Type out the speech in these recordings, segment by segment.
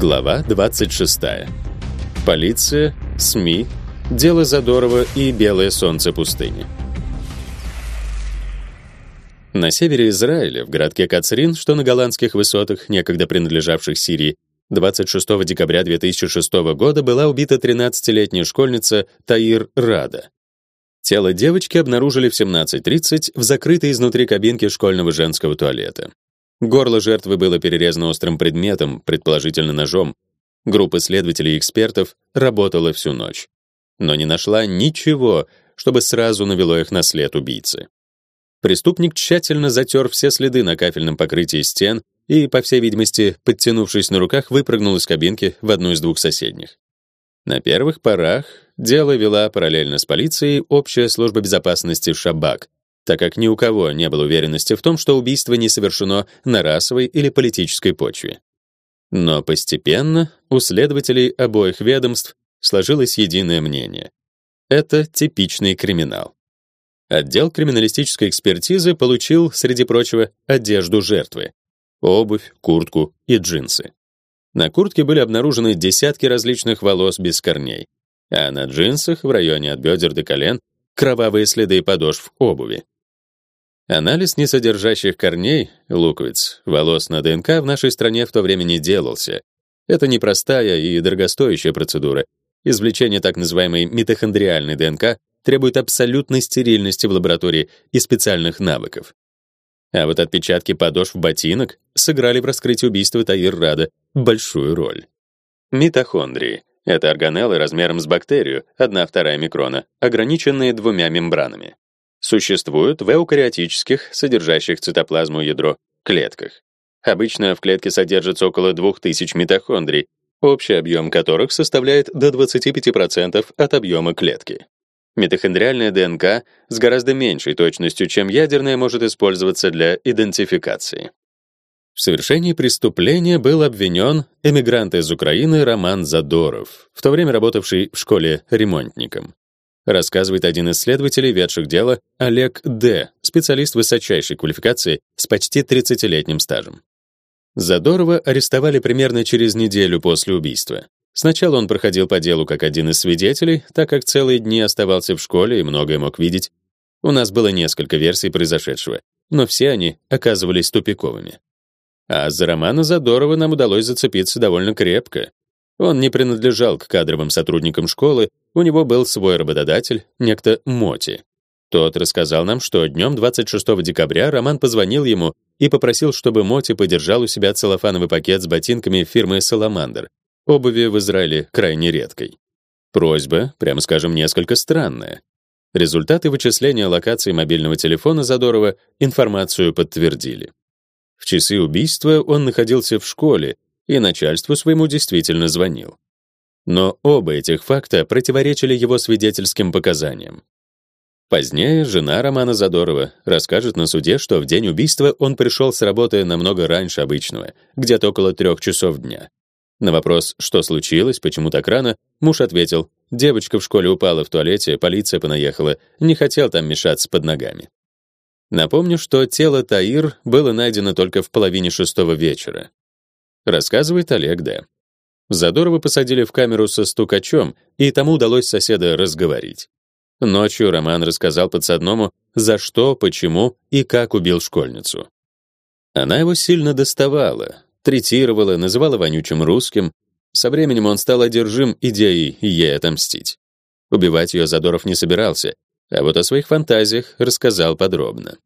Глава 26. Полиция, СМИ, дело Задорова и белое солнце пустыни. На севере Израиля, в городке Кацрин, что на голландских высотах, некогда принадлежавших Сирии, 26 декабря 2006 года была убита 13-летняя школьница Таир Рада. Тело девочки обнаружили в 17:30 в закрытой изнутри кабинке школьного женского туалета. Горло жертвы было перерезано острым предметом, предположительно ножом. Группа следователей и экспертов работала всю ночь, но не нашла ничего, чтобы сразу навело их на след убийцы. Преступник тщательно затер все следы на кафельном покрытии стен и, по всей видимости, подтянувшись на руках, выпрыгнул из кабинки в одну из двух соседних. На первых порах дело вела параллельно с полицией общая служба безопасности Шабак, так как ни у кого не было уверенности в том, что убийство не совершено на расовой или политической почве. Но постепенно у следователей обоих ведомств сложилось единое мнение. Это типичный криминал. Отдел криминалистической экспертизы получил, среди прочего, одежду жертвы: обувь, куртку и джинсы. На куртке были обнаружены десятки различных волос без корней, а на джинсах в районе от бедер до колен кровавые следы подошв обуви. Анализ несодержащих корней, луковиц, волос на ДНК в нашей стране в то время не делался. Это непростая и дорогостоящая процедура. Извлечение так называемой митохондриальной ДНК требует абсолютной стерильности в лаборатории и специальных навыков. А вот отпечатки подошв ботинок сыграли в раскрытии убийства Таир Рада большую роль. Митохондрии — это органеллы размером с бактерию, 1-2 микрона, ограниченные двумя мембранами существуют в эукариотических, содержащих цитоплазму ядро, клетках. Обычно в клетке содержится около 2000 митохондрий, общий объем которых составляет до 25% от объема клетки. Митохондриальная ДНК с гораздо меньшей точностью, чем ядерная, может использоваться для идентификации. В совершении преступления был обвинен эмигрант из Украины Роман Задоров, в то время работавший в школе ремонтником рассказывает один из следователей, ведших дело, Олег Д., специалист высочайшей квалификации с почти 30-летним стажем. Задорова арестовали примерно через неделю после убийства. Сначала он проходил по делу как один из свидетелей, так как целые дни оставался в школе и многое мог видеть. У нас было несколько версий произошедшего, но все они оказывались тупиковыми. А за Романа Задорова нам удалось зацепиться довольно крепко. Он не принадлежал к кадровым сотрудникам школы, у него был свой работодатель, некто Моти. Тот рассказал нам, что днем 26 декабря Роман позвонил ему и попросил, чтобы Моти подержал у себя целлофановый пакет с ботинками фирмы Salamander. Обуви в Израиле крайне редкой. Просьба, прямо скажем, несколько странная. Результаты вычисления локации мобильного телефона Задорова информацию подтвердили. В часы убийства он находился в школе и начальству своему действительно звонил. Но оба этих факта противоречили его свидетельским показаниям. Позднее жена Романа Задорова расскажет на суде, что в день убийства он пришел с работы намного раньше обычного, где-то около трех часов дня. На вопрос, что случилось, почему так рано, муж ответил: "Девочка в школе упала в туалете, полиция понаехала, не хотел там мешаться под ногами". Напомню, что тело Таир было найдено только в половине шестого вечера рассказывает Олег Д. Задорова посадили в камеру со стукачом, и тому удалось соседа разговорить. Ночью Роман рассказал подсадному, за что, почему и как убил школьницу. Она его сильно доставала, третировала, называла вонючим русским. Со временем он стал одержим идеей ей отомстить. Убивать ее Задоров не собирался, а вот о своих фантазиях рассказал подробно.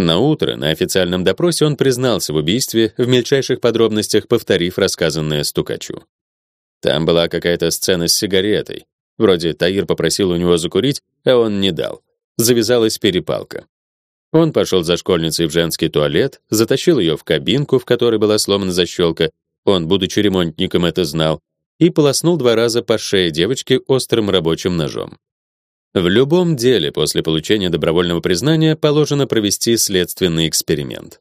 На утро на официальном допросе он признался в убийстве, в мельчайших подробностях повторив рассказанное стукачу. Там была какая-то сцена с сигаретой. Вроде Таир попросил у него закурить, а он не дал. Завязалась перепалка. Он пошел за школьницей в женский туалет, затащил ее в кабинку, в которой была сломана защелка. Он, будучи ремонтником, это знал, и полоснул два раза по шее девочки острым рабочим ножом. В любом деле после получения добровольного признания положено провести следственный эксперимент.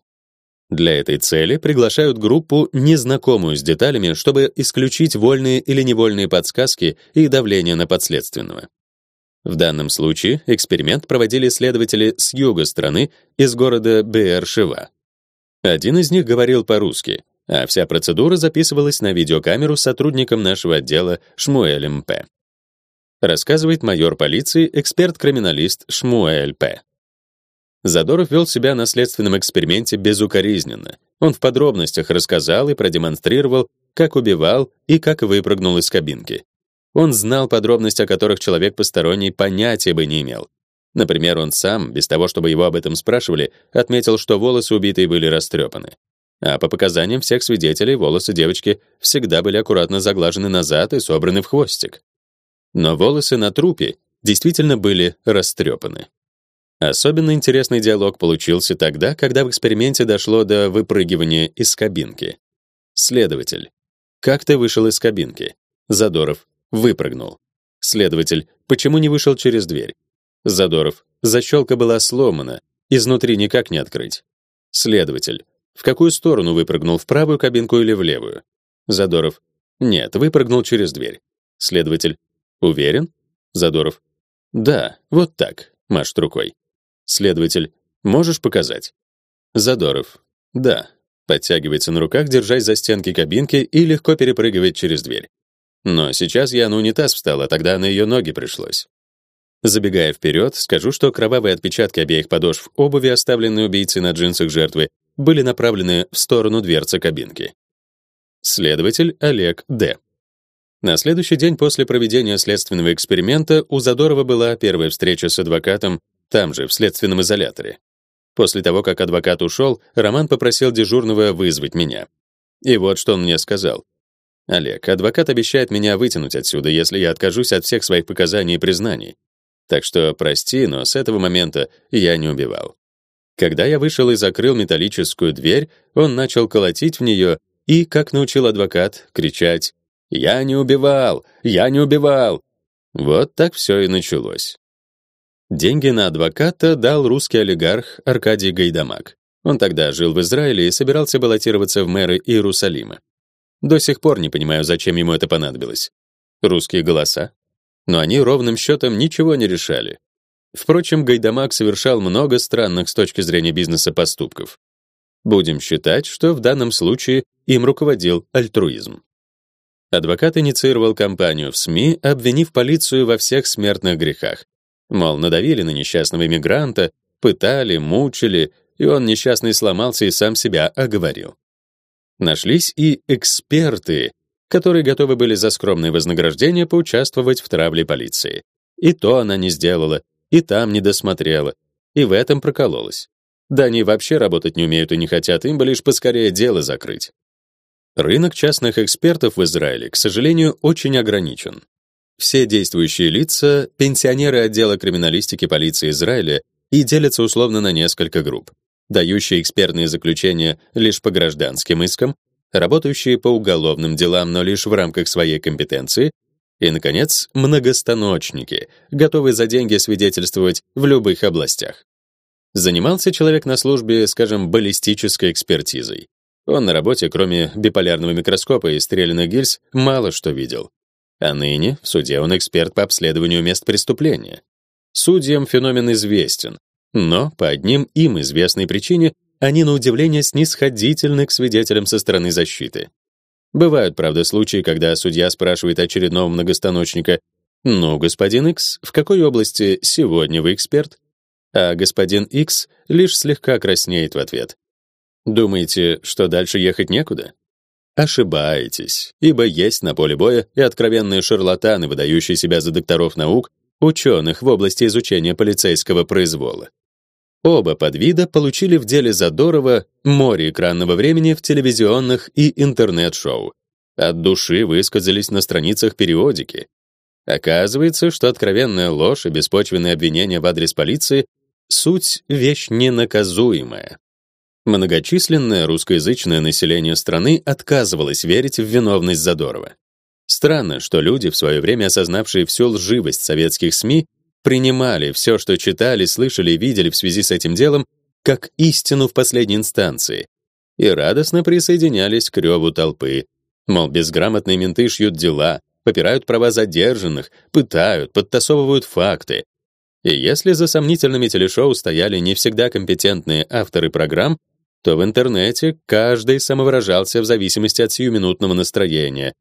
Для этой цели приглашают группу, незнакомую с деталями, чтобы исключить вольные или невольные подсказки и давление на подследственного. В данном случае эксперимент проводили следователи с юга страны из города Беэр-Шева. Один из них говорил по-русски, А вся процедура записывалась на видеокамеру сотрудником нашего отдела Шмуэлем П. Рассказывает майор полиции, эксперт-криминалист Шмуэль П. Задоров вел себя на следственном эксперименте безукоризненно. Он в подробностях рассказал и продемонстрировал, как убивал и как выпрыгнул из кабинки. Он знал подробности, о которых человек посторонний понятия бы не имел. Например, он сам, без того, чтобы его об этом спрашивали, отметил, что волосы убитой были растрепаны. А по показаниям всех свидетелей, волосы девочки всегда были аккуратно заглажены назад и собраны в хвостик. Но волосы на трупе действительно были растрепаны. Особенно интересный диалог получился тогда, когда в эксперименте дошло до выпрыгивания из кабинки. Следователь. Как ты вышел из кабинки? Задоров. Выпрыгнул. Следователь. Почему не вышел через дверь? Задоров. Защелка была сломана, изнутри никак не открыть. Следователь. В какую сторону выпрыгнул, в правую кабинку или в левую? Задоров. Нет, выпрыгнул через дверь. Следователь. Уверен? Задоров. Да, вот так. Машет рукой. Следователь. Можешь показать? Задоров. Да. Подтягивается на руках, держась за стенки кабинки и легко перепрыгивает через дверь. Но сейчас я на унитаз встал, а тогда на ее ноги пришлось. Забегая вперед, скажу, что кровавые отпечатки обеих подошв обуви, оставленные убийцей на джинсах жертвы, были направлены в сторону дверцы кабинки. Следователь Олег Д. На следующий день после проведения следственного эксперимента у Задорова была первая встреча с адвокатом там же, в следственном изоляторе. После того, как адвокат ушел, Роман попросил дежурного вызвать меня. И вот что он мне сказал. «Олег, адвокат обещает меня вытянуть отсюда, если я откажусь от всех своих показаний и признаний. Так что прости, но с этого момента я не убивал. Когда я вышел и закрыл металлическую дверь, он начал колотить в нее и, как научил адвокат, кричать «Я не убивал! Я не убивал!» Вот так все и началось. Деньги на адвоката дал русский олигарх Аркадий Гайдамак. Он тогда жил в Израиле и собирался баллотироваться в мэры Иерусалима. До сих пор не понимаю, зачем ему это понадобилось. Русские голоса? но они ровным счетом ничего не решали. Впрочем, Гайдамак совершал много странных с точки зрения бизнеса поступков. Будем считать, что в данном случае им руководил альтруизм. Адвокат инициировал кампанию в СМИ, обвинив полицию во всех смертных грехах. Мол, надавили на несчастного иммигранта, пытали, мучили, и он несчастный сломался и сам себя оговорил. Нашлись и эксперты, которые готовы были за скромное вознаграждение поучаствовать в травле полиции. И то она не сделала, и там не досмотрела, и в этом прокололась. Да они вообще работать не умеют и не хотят, им бы лишь поскорее дело закрыть. Рынок частных экспертов в Израиле, к сожалению, очень ограничен. Все действующие лица — пенсионеры отдела криминалистики полиции Израиля и делятся условно на несколько групп, дающие экспертные заключения лишь по гражданским искам работающие по уголовным делам, но лишь в рамках своей компетенции, и, наконец, многостаночники, готовые за деньги свидетельствовать в любых областях. Занимался человек на службе, скажем, баллистической экспертизой. Он на работе, кроме биполярного микроскопа и стрелянных гильз, мало что видел. А ныне в суде он эксперт по обследованию мест преступления. Судьям феномен известен, но по одним им известной причине они, на удивление, снисходительны к свидетелям со стороны защиты. Бывают, правда, случаи, когда судья спрашивает очередного многостаночника, «Ну, господин X, в какой области сегодня вы эксперт?» А господин X лишь слегка краснеет в ответ. Думаете, что дальше ехать некуда? Ошибаетесь, ибо есть на поле боя и откровенные шарлатаны, выдающие себя за докторов наук, ученых в области изучения полицейского произвола. Оба подвида получили в деле Задорова море экранного времени в телевизионных и интернет-шоу. От души высказались на страницах периодики. Оказывается, что откровенная ложь и беспочвенные обвинения в адрес полиции — суть вещь ненаказуемая. Многочисленное русскоязычное население страны отказывалось верить в виновность Задорова. Странно, что люди, в свое время осознавшие всю лживость советских СМИ, принимали все, что читали, слышали и видели в связи с этим делом, как истину в последней инстанции, и радостно присоединялись к реву толпы. Мол, безграмотные менты шьют дела, попирают права задержанных, пытают, подтасовывают факты. И если за сомнительными телешоу стояли не всегда компетентные авторы программ, то в интернете каждый самовыражался в зависимости от сиюминутного настроения,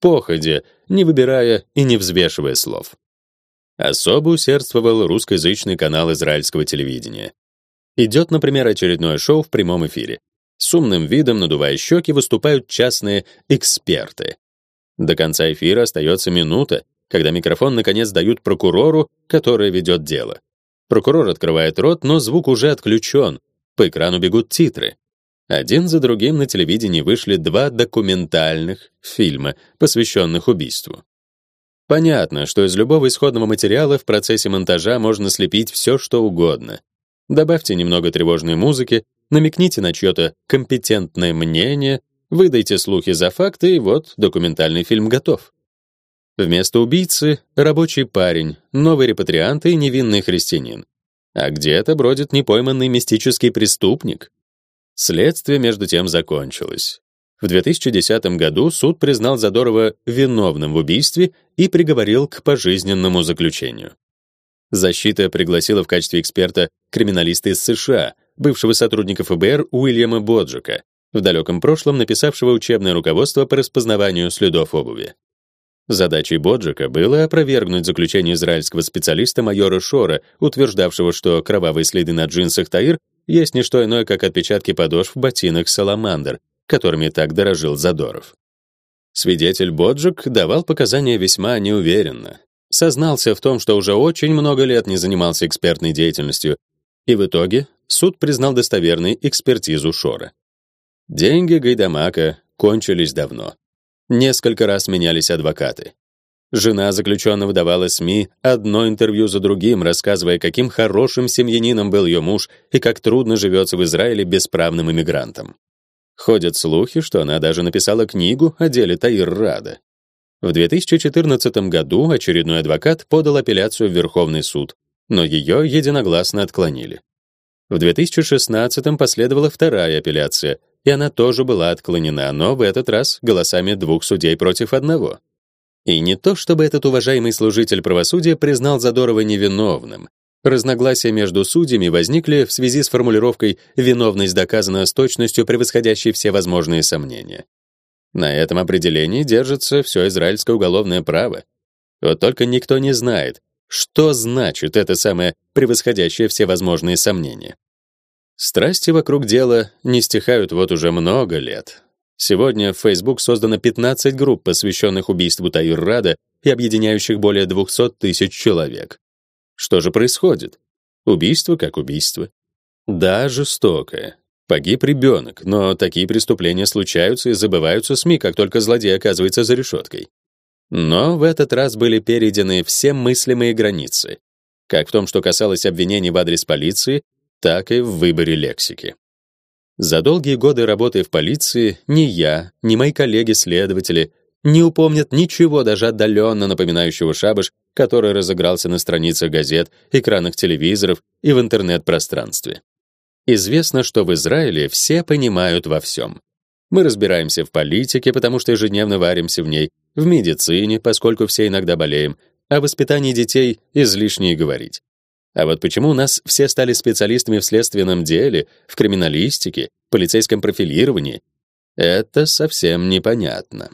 походя, не выбирая и не взвешивая слов. Особо усердствовал русскоязычный канал израильского телевидения. Идет, например, очередное шоу в прямом эфире. С умным видом, надувая щеки, выступают частные эксперты. До конца эфира остается минута, когда микрофон наконец дают прокурору, который ведет дело. Прокурор открывает рот, но звук уже отключен. По экрану бегут титры. Один за другим на телевидении вышли два документальных фильма, посвященных убийству. Понятно, что из любого исходного материала в процессе монтажа можно слепить все, что угодно. Добавьте немного тревожной музыки, намекните на чье-то компетентное мнение, Выдайте слухи за факты, и вот документальный фильм готов. Вместо убийцы — рабочий парень, новый репатриант и невинный христианин. А где-то бродит непойманный мистический преступник. Следствие, между тем, закончилось. В 2010 году суд признал Задорова виновным в убийстве и приговорил к пожизненному заключению. Защита пригласила в качестве эксперта криминалиста из США, бывшего сотрудника ФБР Уильяма Боджика, в далеком прошлом написавшего учебное руководство по распознаванию следов обуви. Задачей Боджика было опровергнуть заключение израильского специалиста майора Шора, утверждавшего, что кровавые следы на джинсах Таир есть не что иное, как отпечатки подошв ботинок Саламандр, которыми так дорожил Задоров. Свидетель Боджик давал показания весьма неуверенно. Сознался в том, что уже очень много лет не занимался экспертной деятельностью, и в итоге суд признал достоверной экспертизу Шора. Деньги Гайдамака кончились давно. Несколько раз менялись адвокаты. Жена заключенного давала СМИ одно интервью за другим, рассказывая, каким хорошим семьянином был ее муж и как трудно живется в Израиле бесправным иммигрантом. Ходят слухи, что она даже написала книгу о деле Таир Рада. В 2014 году очередной адвокат подал апелляцию в Верховный суд, но ее единогласно отклонили. В 2016 последовала вторая апелляция, и она тоже была отклонена, но в этот раз голосами двух судей против одного. И не то, чтобы этот уважаемый служитель правосудия признал Задорова невиновным. Разногласия между судьями возникли в связи с формулировкой «виновность доказана с точностью, превосходящей все возможные сомнения». На этом определении держится все израильское уголовное право. Вот только никто не знает, что значит это самое превосходящее все возможные сомнения. Страсти вокруг дела не стихают вот уже много лет. Сегодня в Facebook создано 15 групп, посвященных убийству Таир-Рада и объединяющих более 200 тысяч человек. Что же происходит? Убийство как убийство. Да, жестокое. Погиб ребенок, но такие преступления случаются и забываются СМИ, как только злодей оказывается за решеткой. Но в этот раз были перейдены все мыслимые границы. Как в том, что касалось обвинений в адрес полиции, так и в выборе лексики. За долгие годы работы в полиции ни я, ни мои коллеги-следователи не упомнят ничего даже отдаленно напоминающего шабаш, который разыгрался на страницах газет, экранах телевизоров и в интернет-пространстве. Известно, что в Израиле все понимают во всем. Мы разбираемся в политике, потому что ежедневно варимся в ней, в медицине, поскольку все иногда болеем, о воспитании детей излишне говорить. А вот почему у нас все стали специалистами в следственном деле, в криминалистике, полицейском профилировании, это совсем непонятно.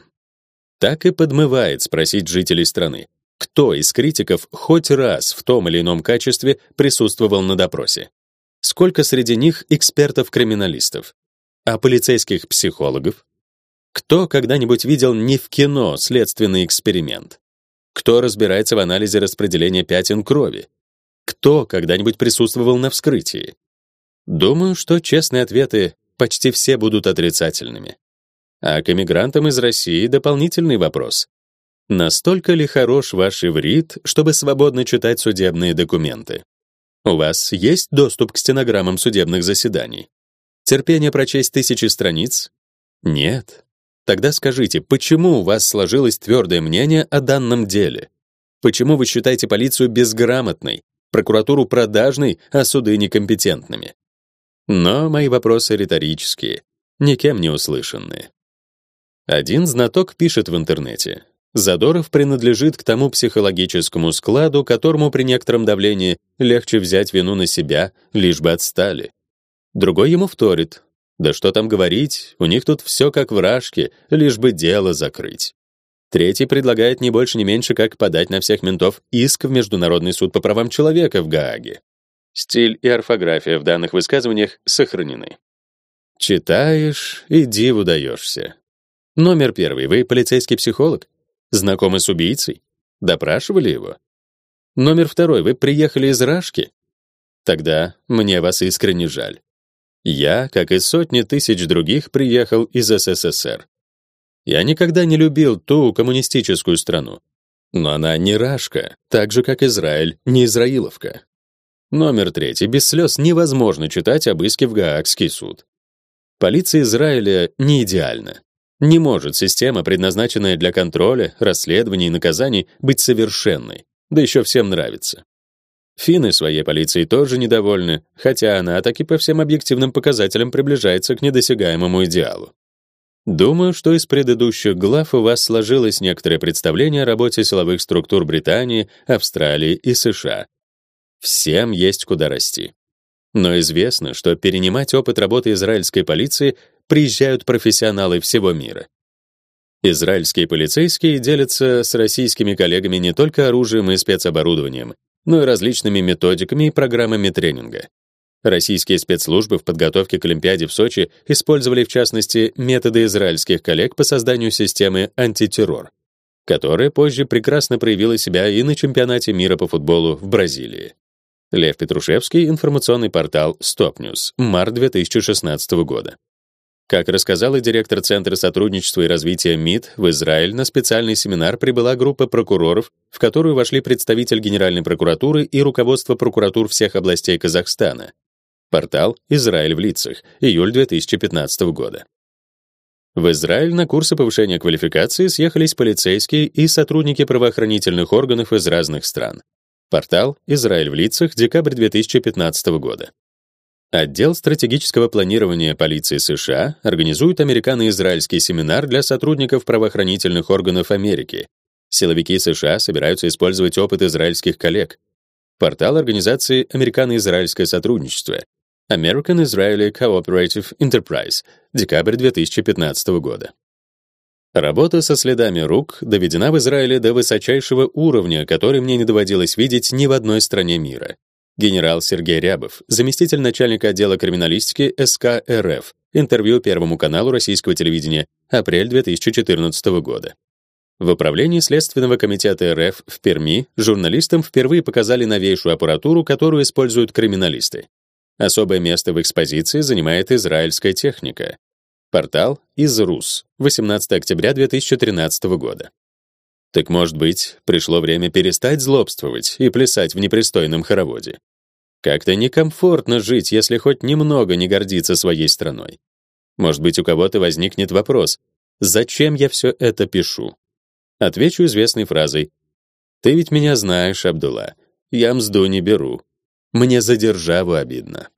Так и подмывает спросить жителей страны, кто из критиков хоть раз в том или ином качестве присутствовал на допросе. Сколько среди них экспертов-криминалистов? А полицейских психологов? Кто когда-нибудь видел не в кино следственный эксперимент? Кто разбирается в анализе распределения пятен крови? Кто когда-нибудь присутствовал на вскрытии? Думаю, что честные ответы почти все будут отрицательными. А к эмигрантам из России дополнительный вопрос. Настолько ли хорош ваш иврит, чтобы свободно читать судебные документы? У вас есть доступ к стенограммам судебных заседаний? Терпение прочесть тысячи страниц? Нет. Тогда скажите, почему у вас сложилось твердое мнение о данном деле? Почему вы считаете полицию безграмотной, прокуратуру продажной, а суды некомпетентными. Но мои вопросы риторические, никем не услышанные. Один знаток пишет в интернете: Задоров принадлежит к тому психологическому складу, которому при некотором давлении легче взять вину на себя, лишь бы отстали. Другой ему вторит: Да что там говорить, у них тут все как в Рашке, лишь бы дело закрыть. Третий предлагает не больше, не меньше, как подать на всех ментов иск в Международный суд по правам человека в Гааге. Стиль и орфография в данных высказываниях сохранены. Читаешь и диву даешься. Номер первый. Вы полицейский психолог? Знакомы с убийцей? Допрашивали его? Номер второй. Вы приехали из Рашки? Тогда мне вас искренне жаль. Я, как и сотни тысяч других, приехал из СССР. Я никогда не любил ту коммунистическую страну. Но она не Рашка, так же, как Израиль, не Израиловка. Номер третий. Без слез невозможно читать об иске в Гаагский суд. Полиция Израиля не идеальна. Не может система, предназначенная для контроля, расследований и наказаний, быть совершенной, да еще всем нравится. Финны своей полицией тоже недовольны, хотя она таки по всем объективным показателям приближается к недосягаемому идеалу. Думаю, что из предыдущих глав у вас сложилось некоторое представление о работе силовых структур Британии, Австралии и США. Всем есть куда расти. Но известно, что перенимать опыт работы израильской полиции приезжают профессионалы всего мира. Израильские полицейские делятся с российскими коллегами не только оружием и спецоборудованием, но и различными методиками и программами тренинга. Российские спецслужбы в подготовке к Олимпиаде в Сочи использовали в частности методы израильских коллег по созданию системы антитеррор, которая позже прекрасно проявила себя и на чемпионате мира по футболу в Бразилии. Лев Петрушевский, информационный портал Stop News, март 2016 года. Как рассказала директор Центра сотрудничества и развития МИД, в Израиль на специальный семинар прибыла группа прокуроров, в которую вошли представитель Генеральной прокуратуры и руководство прокуратур всех областей Казахстана. Портал «Израиль в лицах», июль 2015 года. В Израиль на курсы повышения квалификации съехались полицейские и сотрудники правоохранительных органов из разных стран. Портал «Израиль в лицах», декабрь 2015 года. Отдел стратегического планирования полиции США организует американо-израильский семинар для сотрудников правоохранительных органов Америки. Силовики США собираются использовать опыт израильских коллег. Портал организации Американо-израильское сотрудничество American Israeli Cooperative Enterprise, декабрь 2015 года. Работа со следами рук доведена в Израиле до высочайшего уровня, который мне не доводилось видеть ни в одной стране мира. Генерал Сергей Рябов, заместитель начальника отдела криминалистики СК РФ. Интервью Первому каналу российского телевидения. Апрель 2014 года. В управлении Следственного комитета РФ в Перми журналистам впервые показали новейшую аппаратуру, которую используют криминалисты. Особое место в экспозиции занимает израильская техника. Портал Изрус, 18 октября 2013 года. Так, может быть, пришло время перестать злобствовать и плясать в непристойном хороводе. Как-то некомфортно жить, если хоть немного не гордиться своей страной. Может быть, у кого-то возникнет вопрос: зачем я все это пишу? Отвечу известной фразой: Ты ведь меня знаешь, Абдулла. Я мзду не беру. Мне за державу обидно.